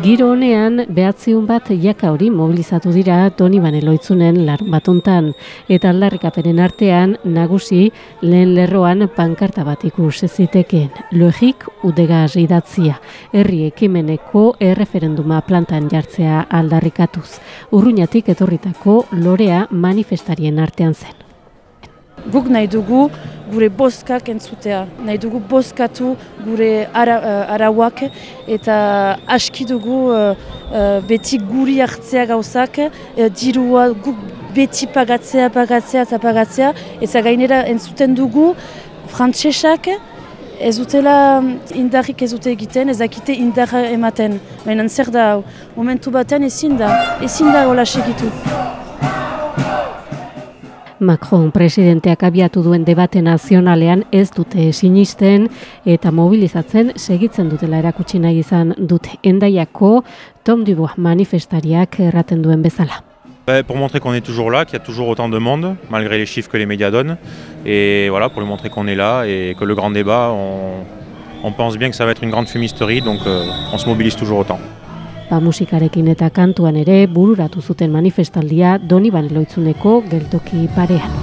Giro honean behatziun bat jaka hori mobilizatu dira Toni Baneloitzunen larun batuntan eta aldarrikapenen artean nagusi lehen lerroan pankarta bat ikus zitekeen. Logik udega idatzia, herri ekimeneko erreferenduma plantan jartzea aldarrikatuz. Urruñatik etorritako lorea manifestarien artean zen. Guk nahi dugu gure boskak entzutea, nahi dugu boskatu gure ara, uh, arauak eta aski dugu uh, beti guri hartzea gauzak, uh, dirua guk beti pagatzea, pagatzea eta pagatzea, eta gainera entzuten dugu frantsesak ez dutela indarrik ez dute egiten, ez dakite indarra ematen. Baina zer da, momentu batean ezin da, ezin da hola segitu. Macron presidenteak abiatu duen debate nazionalean ez dute sinisten eta mobilizatzen segitzen dutela erakutsi nahi izan dute. Endaiako Tom Dubois manifestariak erraten duen bezala. Pour montrer qu'on est toujours là, qu'il y a toujours autant de monde, malgré les chiffres que les médias donnent. Et voilà, pour lui montrer qu'on est là et que le grand débat, on, on pense bien que ça va être une grande fumisterie, donc euh, on se mobilise toujours autant. Ba, musikarekin eta kantuan ere bururatu zuten manifestaldia Doni Baneloitzuneko geltoki parean.